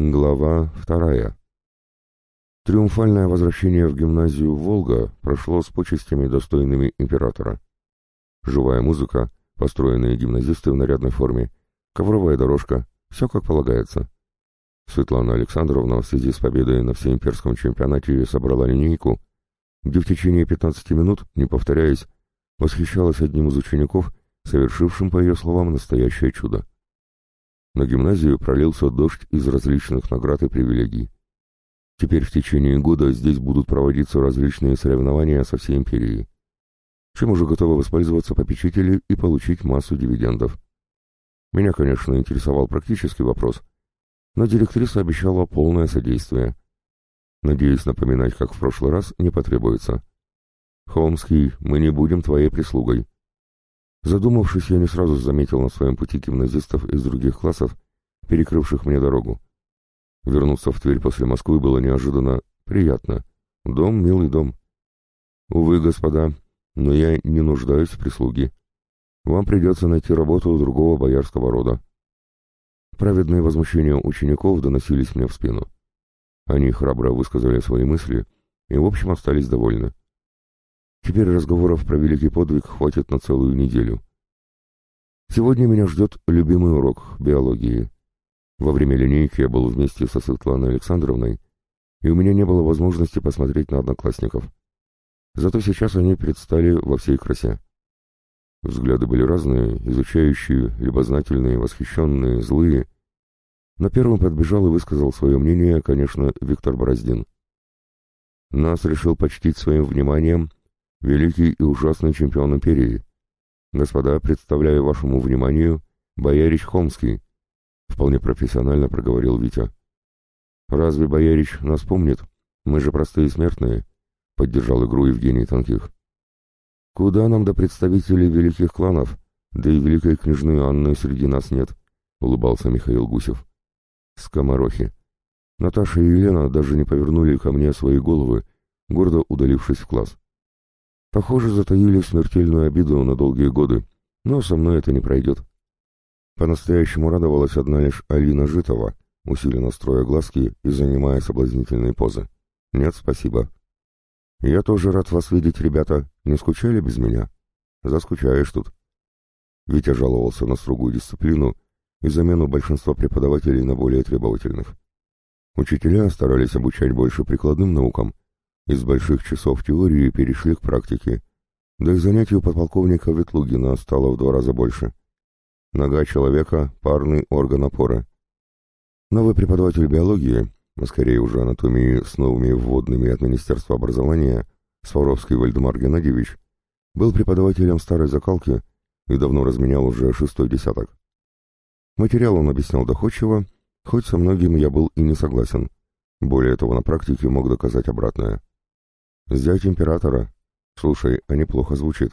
Глава вторая. Триумфальное возвращение в гимназию «Волга» прошло с почестями, достойными императора. Живая музыка, построенные гимназисты в нарядной форме, ковровая дорожка, все как полагается. Светлана Александровна в связи с победой на всеимперском чемпионате собрала линейку, где в течение 15 минут, не повторяясь, восхищалась одним из учеников, совершившим, по ее словам, настоящее чудо. На гимназию пролился дождь из различных наград и привилегий. Теперь в течение года здесь будут проводиться различные соревнования со всей империей. Чем уже готовы воспользоваться попечители и получить массу дивидендов. Меня, конечно, интересовал практический вопрос, но директриса обещала полное содействие. Надеюсь, напоминать, как в прошлый раз, не потребуется. «Холмский, мы не будем твоей прислугой», Задумавшись, я не сразу заметил на своем пути гимназистов из других классов, перекрывших мне дорогу. Вернуться в Тверь после Москвы было неожиданно приятно. Дом — милый дом. Увы, господа, но я не нуждаюсь в прислуге. Вам придется найти работу другого боярского рода. Праведные возмущения учеников доносились мне в спину. Они храбро высказали свои мысли и, в общем, остались довольны. Теперь разговоров про великий подвиг хватит на целую неделю. Сегодня меня ждет любимый урок биологии. Во время линейки я был вместе со Светланой Александровной, и у меня не было возможности посмотреть на одноклассников. Зато сейчас они предстали во всей красе. Взгляды были разные, изучающие, любознательные, восхищенные, злые. На первым подбежал и высказал свое мнение, конечно, Виктор Бороздин. Нас решил почтить своим вниманием великий и ужасный чемпион империи. Господа, представляю вашему вниманию Боярич Хомский, вполне профессионально проговорил Витя. Разве Боярич нас помнит? Мы же простые смертные, поддержал игру Евгений Тонких. Куда нам до представителей великих кланов, да и великой княжны Анны среди нас нет, улыбался Михаил Гусев. Скоморохи. Наташа и Елена даже не повернули ко мне свои головы, гордо удалившись в класс. Похоже, затаили смертельную обиду на долгие годы, но со мной это не пройдет. По-настоящему радовалась одна лишь Алина Житова, усиленно строя глазки и занимая соблазнительные позы. Нет, спасибо. Я тоже рад вас видеть, ребята. Не скучали без меня? Заскучаешь тут. Витя жаловался на строгую дисциплину и замену большинства преподавателей на более требовательных. Учителя старались обучать больше прикладным наукам, из больших часов теории перешли к практике, да и занятий подполковника Ветлугина стало в два раза больше. Нога человека — парный орган опоры. Новый преподаватель биологии, а скорее уже анатомии с новыми вводными от Министерства образования, Сваровский Вальдемар Геннадьевич, был преподавателем старой закалки и давно разменял уже шестой десяток. Материал он объяснял доходчиво, хоть со многим я был и не согласен. Более того, на практике мог доказать обратное. Зять императора. Слушай, а неплохо звучит.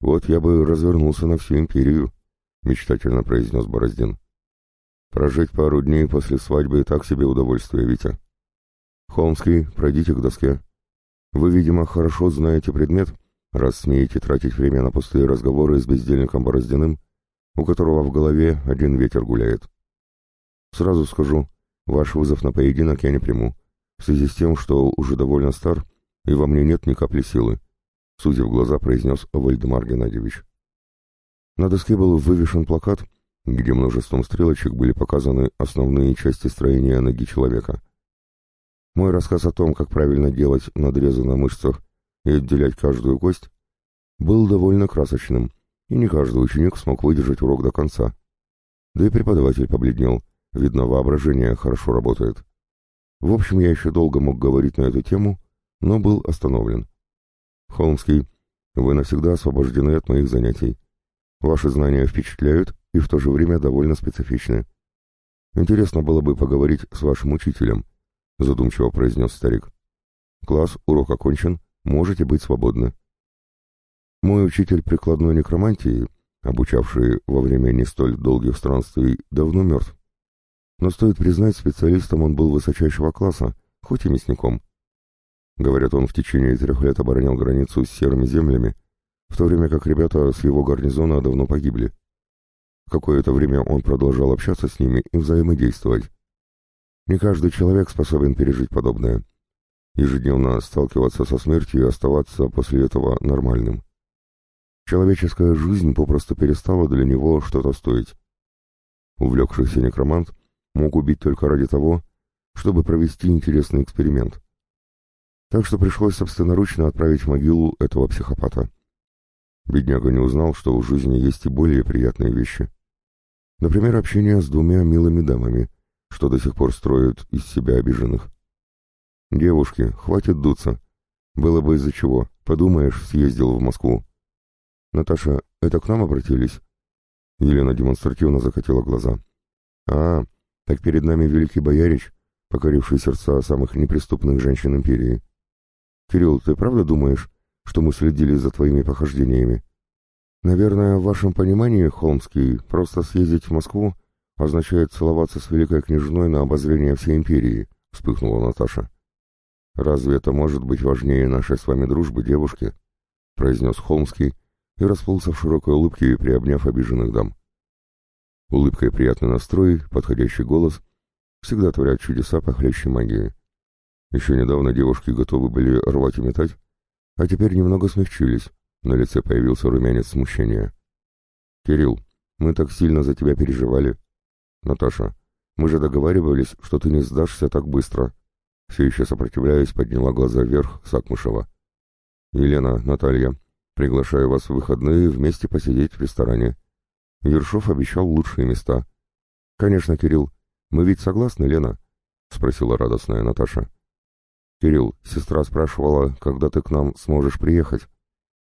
Вот я бы развернулся на всю империю, мечтательно произнес Бороздин. Прожить пару дней после свадьбы и так себе удовольствие, Витя. Холмский, пройдите к доске. Вы, видимо, хорошо знаете предмет, раз смеете тратить время на пустые разговоры с бездельником Бороздиным, у которого в голове один ветер гуляет. Сразу скажу, ваш вызов на поединок я не приму, в связи с тем, что уже довольно стар и во мне нет ни капли силы», — судя в глаза, произнес Вальдемар Геннадьевич. На доске был вывешен плакат, где множеством стрелочек были показаны основные части строения ноги человека. Мой рассказ о том, как правильно делать надрезы на мышцах и отделять каждую кость, был довольно красочным, и не каждый ученик смог выдержать урок до конца. Да и преподаватель побледнел, видно, воображение хорошо работает. В общем, я еще долго мог говорить на эту тему, но был остановлен. «Холмский, вы навсегда освобождены от моих занятий. Ваши знания впечатляют и в то же время довольно специфичны. Интересно было бы поговорить с вашим учителем», — задумчиво произнес старик. «Класс, урок окончен, можете быть свободны». Мой учитель прикладной некромантии, обучавший во время не столь долгих странствий, давно мертв. Но стоит признать, специалистом он был высочайшего класса, хоть и мясником. Говорят, он в течение трех лет оборонял границу с серыми землями, в то время как ребята с его гарнизона давно погибли. Какое-то время он продолжал общаться с ними и взаимодействовать. Не каждый человек способен пережить подобное. Ежедневно сталкиваться со смертью и оставаться после этого нормальным. Человеческая жизнь попросту перестала для него что-то стоить. Увлекшийся некромант мог убить только ради того, чтобы провести интересный эксперимент. Так что пришлось собственноручно отправить в могилу этого психопата. Бедняга не узнал, что в жизни есть и более приятные вещи. Например, общение с двумя милыми дамами, что до сих пор строят из себя обиженных. «Девушки, хватит дуться. Было бы из-за чего. Подумаешь, съездил в Москву». «Наташа, это к нам обратились?» Елена демонстративно закатила глаза. «А, так перед нами великий боярич, покоривший сердца самых неприступных женщин империи. Кирилл, ты правда думаешь, что мы следили за твоими похождениями? Наверное, в вашем понимании, Холмский, просто съездить в Москву означает целоваться с великой княжной на обозрение всей империи», — вспыхнула Наташа. «Разве это может быть важнее нашей с вами дружбы, девушки?» — произнес Холмский и расплылся в широкой улыбке, приобняв обиженных дам. Улыбка и приятный настрой, подходящий голос всегда творят чудеса похлеще магии. Еще недавно девушки готовы были рвать и метать, а теперь немного смягчились, на лице появился румянец смущения. «Кирилл, мы так сильно за тебя переживали. Наташа, мы же договаривались, что ты не сдашься так быстро», все еще сопротивляясь, подняла глаза вверх Сакмышева. «Елена, Наталья, приглашаю вас в выходные вместе посидеть в ресторане. Ершов обещал лучшие места». «Конечно, Кирилл. Мы ведь согласны, Лена?» — спросила радостная Наташа. «Кирилл, сестра спрашивала, когда ты к нам сможешь приехать.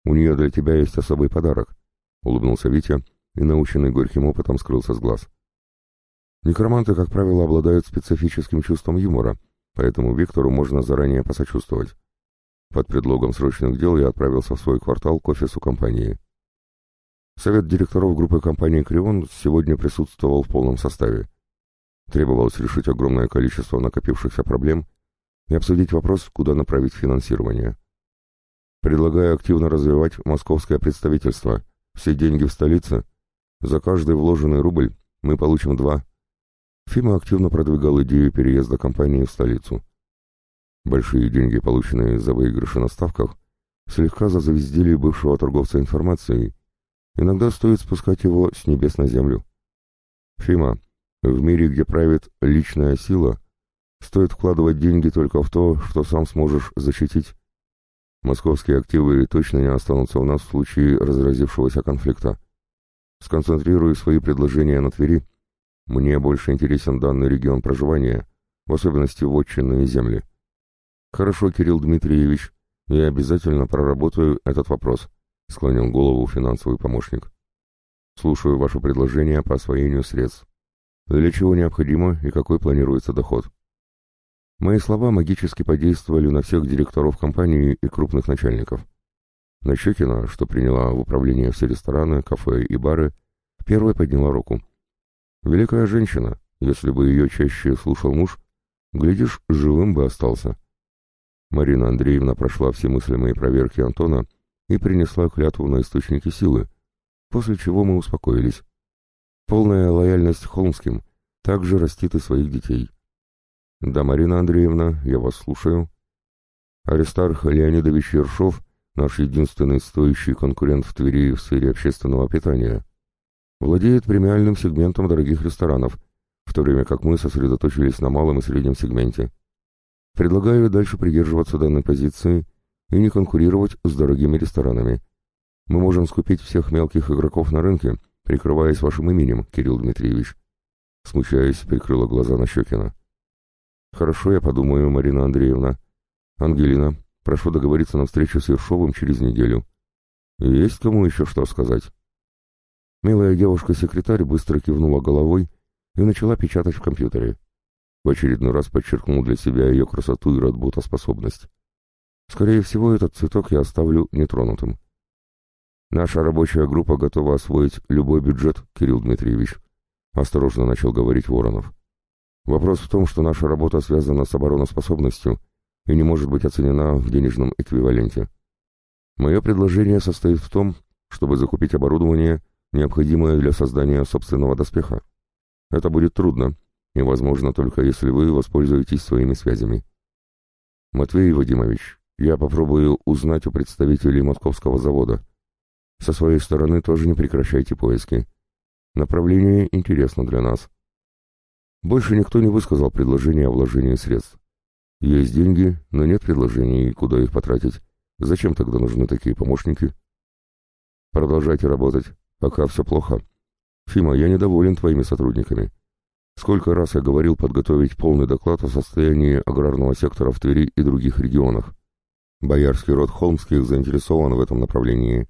У нее для тебя есть особый подарок», — улыбнулся Витя и, наученный горьким опытом, скрылся с глаз. Некроманты, как правило, обладают специфическим чувством юмора, поэтому Виктору можно заранее посочувствовать. Под предлогом срочных дел я отправился в свой квартал к офису компании. Совет директоров группы компании «Крион» сегодня присутствовал в полном составе. Требовалось решить огромное количество накопившихся проблем и обсудить вопрос, куда направить финансирование. Предлагаю активно развивать московское представительство. Все деньги в столице. За каждый вложенный рубль мы получим два Фима активно продвигал идею переезда компании в столицу. Большие деньги, полученные за выигрыши на ставках, слегка зазвездили бывшего торговца информацией. Иногда стоит спускать его с небес на землю. Фима, в мире, где правит личная сила, стоит вкладывать деньги только в то, что сам сможешь защитить. Московские активы точно не останутся у нас в случае разразившегося конфликта. Сконцентрируй свои предложения на Твери, мне больше интересен данный регион проживания, в особенности вотчинные земли. Хорошо, Кирилл Дмитриевич, я обязательно проработаю этот вопрос, склонил голову финансовый помощник. Слушаю ваше предложение по освоению средств. Для чего необходимо и какой планируется доход? Мои слова магически подействовали на всех директоров компании и крупных начальников. Нащекина, что приняла в управление все рестораны, кафе и бары, первой подняла руку. Великая женщина, если бы ее чаще слушал муж, глядишь, живым бы остался. Марина Андреевна прошла все мыслимые проверки Антона и принесла клятву на источники силы, после чего мы успокоились. Полная лояльность Холмским также растит и своих детей. Да, Марина Андреевна, я вас слушаю. Аристарх Леонидович Ершов, наш единственный стоящий конкурент в Твери в сфере общественного питания владеет премиальным сегментом дорогих ресторанов, в то время как мы сосредоточились на малом и среднем сегменте. Предлагаю дальше придерживаться данной позиции и не конкурировать с дорогими ресторанами. Мы можем скупить всех мелких игроков на рынке, прикрываясь вашим именем, Кирилл Дмитриевич. Смущаясь, прикрыла глаза на Щекина. Хорошо, я подумаю, Марина Андреевна. Ангелина, прошу договориться на встречу с Ершовым через неделю. Есть кому еще что сказать? Милая девушка-секретарь быстро кивнула головой и начала печатать в компьютере. В очередной раз подчеркнул для себя ее красоту и работоспособность. Скорее всего, этот цветок я оставлю нетронутым. Наша рабочая группа готова освоить любой бюджет, Кирилл Дмитриевич, осторожно начал говорить Воронов. Вопрос в том, что наша работа связана с обороноспособностью и не может быть оценена в денежном эквиваленте. Мое предложение состоит в том, чтобы закупить оборудование необходимое для создания собственного доспеха. Это будет трудно, и возможно только если вы воспользуетесь своими связями. Матвей Вадимович, я попробую узнать у представителей московского завода. Со своей стороны тоже не прекращайте поиски. Направление интересно для нас. Больше никто не высказал предложение о вложении средств. Есть деньги, но нет предложений, куда их потратить. Зачем тогда нужны такие помощники? Продолжайте работать, пока все плохо. Фима, я недоволен твоими сотрудниками. Сколько раз я говорил подготовить полный доклад о состоянии аграрного сектора в Твери и других регионах. Боярский род Холмских заинтересован в этом направлении.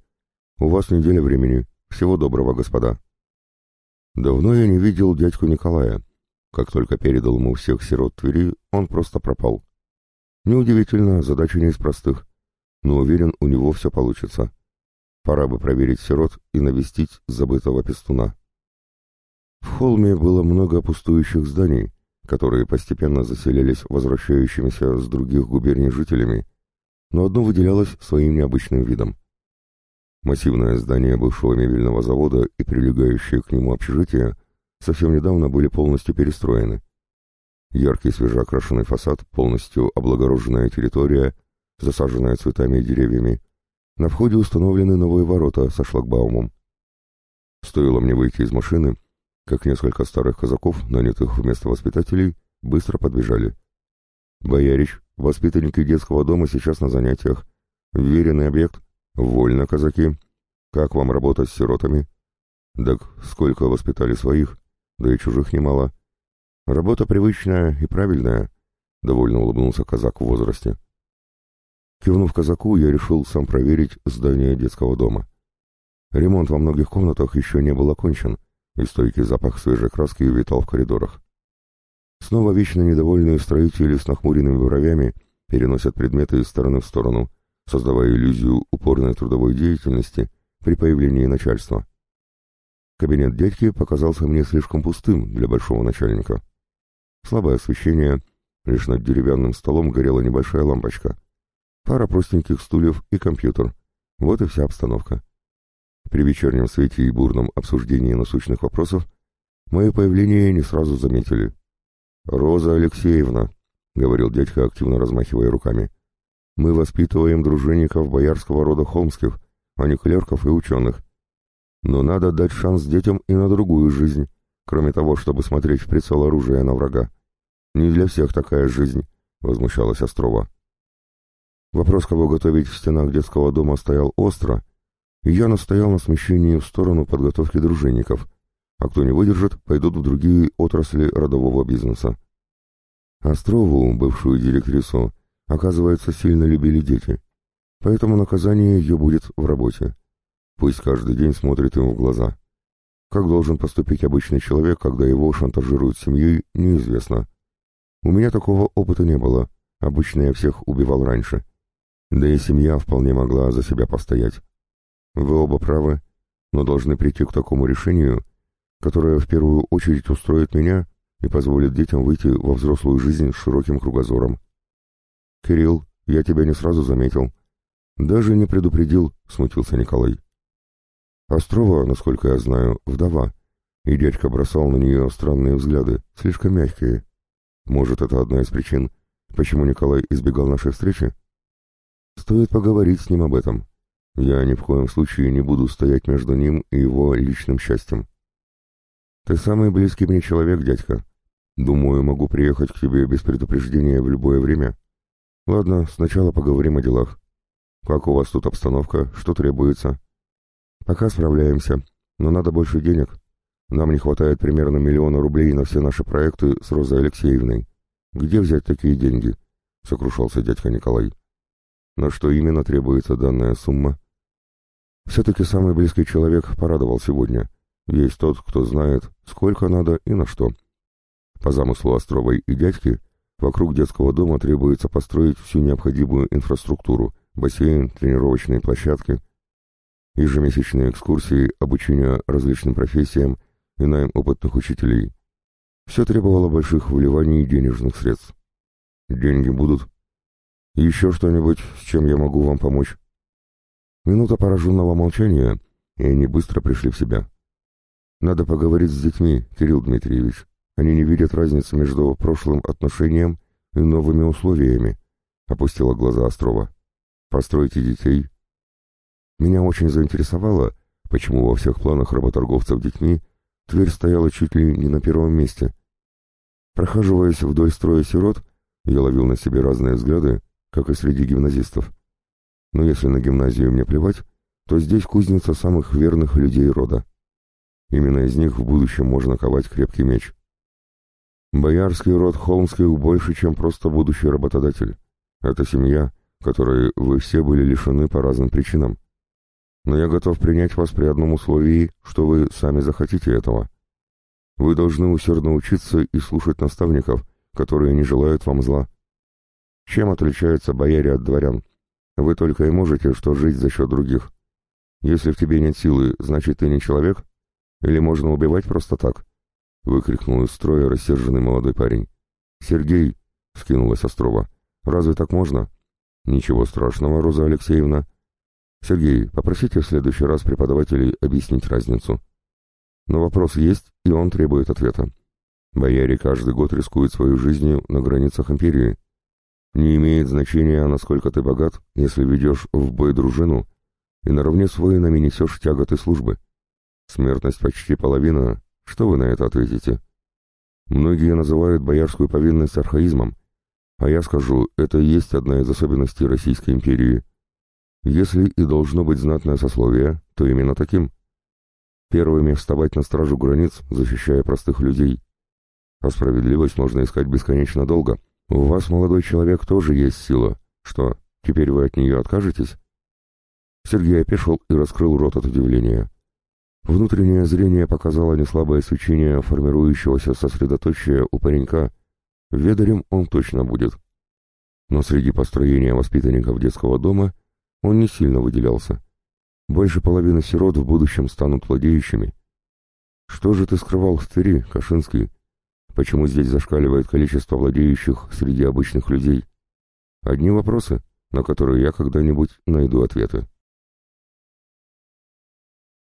У вас неделя времени. Всего доброго, господа. Давно я не видел дядьку Николая. Как только передал ему всех сирот Твери, он просто пропал. Неудивительно, задача не из простых. Но уверен, у него все получится. Пора бы проверить сирот и навестить забытого пестуна. В холме было много пустующих зданий, которые постепенно заселялись возвращающимися с других губерний жителями, но одно выделялось своим необычным видом. Массивное здание бывшего мебельного завода и прилегающее к нему общежитие совсем недавно были полностью перестроены. Яркий свежеокрашенный фасад, полностью облагороженная территория, засаженная цветами и деревьями. На входе установлены новые ворота со шлагбаумом. Стоило мне выйти из машины, как несколько старых казаков, нанятых вместо воспитателей, быстро подбежали. «Боярич, воспитанники детского дома сейчас на занятиях. Веренный объект. Вольно, казаки. Как вам работать с сиротами?» «Так сколько воспитали своих?» Да и чужих немало. Работа привычная и правильная, — довольно улыбнулся казак в возрасте. Кивнув казаку, я решил сам проверить здание детского дома. Ремонт во многих комнатах еще не был окончен, и стойкий запах свежей краски витал в коридорах. Снова вечно недовольные строители с нахмуренными бровями переносят предметы из стороны в сторону, создавая иллюзию упорной трудовой деятельности при появлении начальства. Кабинет дядьки показался мне слишком пустым для большого начальника. Слабое освещение, лишь над деревянным столом горела небольшая лампочка. Пара простеньких стульев и компьютер. Вот и вся обстановка. При вечернем свете и бурном обсуждении насущных вопросов мое появление не сразу заметили. «Роза Алексеевна», — говорил дядька, активно размахивая руками, — «мы воспитываем дружинников боярского рода Холмских, а не клерков и ученых. Но надо дать шанс детям и на другую жизнь, кроме того, чтобы смотреть в прицел оружия на врага. Не для всех такая жизнь, — возмущалась Острова. Вопрос, кого готовить в стенах детского дома, стоял остро, и я настоял на смещении в сторону подготовки дружинников, а кто не выдержит, пойдут в другие отрасли родового бизнеса. Острову, бывшую директрису, оказывается, сильно любили дети, поэтому наказание ее будет в работе. Пусть каждый день смотрит ему в глаза. Как должен поступить обычный человек, когда его шантажируют семьей, неизвестно. У меня такого опыта не было. Обычно я всех убивал раньше. Да и семья вполне могла за себя постоять. Вы оба правы, но должны прийти к такому решению, которое в первую очередь устроит меня и позволит детям выйти во взрослую жизнь с широким кругозором. «Кирилл, я тебя не сразу заметил. Даже не предупредил», — смутился Николай. Острова, насколько я знаю, вдова, и дядька бросал на нее странные взгляды, слишком мягкие. Может, это одна из причин, почему Николай избегал нашей встречи? Стоит поговорить с ним об этом. Я ни в коем случае не буду стоять между ним и его личным счастьем. Ты самый близкий мне человек, дядька. Думаю, могу приехать к тебе без предупреждения в любое время. Ладно, сначала поговорим о делах. Как у вас тут обстановка, что требуется? Пока справляемся, но надо больше денег. Нам не хватает примерно миллиона рублей на все наши проекты с Розой Алексеевной. Где взять такие деньги? Сокрушался дядька Николай. На что именно требуется данная сумма? Все-таки самый близкий человек порадовал сегодня. Есть тот, кто знает, сколько надо и на что. По замыслу Островой и дядьки, вокруг детского дома требуется построить всю необходимую инфраструктуру, бассейн, тренировочные площадки, ежемесячные экскурсии, обучение различным профессиям и найм опытных учителей. Все требовало больших выливаний денежных средств. Деньги будут. Еще что-нибудь, с чем я могу вам помочь? Минута пораженного молчания, и они быстро пришли в себя. Надо поговорить с детьми, Кирилл Дмитриевич. Они не видят разницы между прошлым отношением и новыми условиями, опустила глаза Острова. Постройте детей. Меня очень заинтересовало, почему во всех планах работорговцев детьми Тверь стояла чуть ли не на первом месте. Прохаживаясь вдоль строя сирот, я ловил на себе разные взгляды, как и среди гимназистов. Но если на гимназию мне плевать, то здесь кузница самых верных людей рода. Именно из них в будущем можно ковать крепкий меч. Боярский род Холмских больше, чем просто будущий работодатель. Это семья, которой вы все были лишены по разным причинам. Но я готов принять вас при одном условии, что вы сами захотите этого. Вы должны усердно учиться и слушать наставников, которые не желают вам зла. Чем отличаются бояре от дворян? Вы только и можете, что жить за счет других. Если в тебе нет силы, значит ты не человек? Или можно убивать просто так? Выкрикнул из строя рассерженный молодой парень. «Сергей!» — скинулась Острова. «Разве так можно?» «Ничего страшного, Роза Алексеевна». «Сергей, попросите в следующий раз преподавателей объяснить разницу». Но вопрос есть, и он требует ответа. Бояре каждый год рискуют свою жизнью на границах империи. Не имеет значения, насколько ты богат, если ведешь в бой дружину и наравне с воинами несешь тяготы службы. Смертность почти половина. Что вы на это ответите? Многие называют боярскую повинность архаизмом, а я скажу, это и есть одна из особенностей Российской империи. Если и должно быть знатное сословие, то именно таким. Первыми вставать на стражу границ, защищая простых людей. А справедливость можно искать бесконечно долго. У вас, молодой человек, тоже есть сила. Что, теперь вы от нее откажетесь? Сергей опешил и раскрыл рот от удивления. Внутреннее зрение показало неслабое свечение формирующегося сосредоточия у паренька, Ведарем он точно будет. Но среди построения воспитанников детского дома он не сильно выделялся. Больше половины сирот в будущем станут владеющими. Что же ты скрывал в Твери, Кашинский? Почему здесь зашкаливает количество владеющих среди обычных людей? Одни вопросы, на которые я когда-нибудь найду ответы.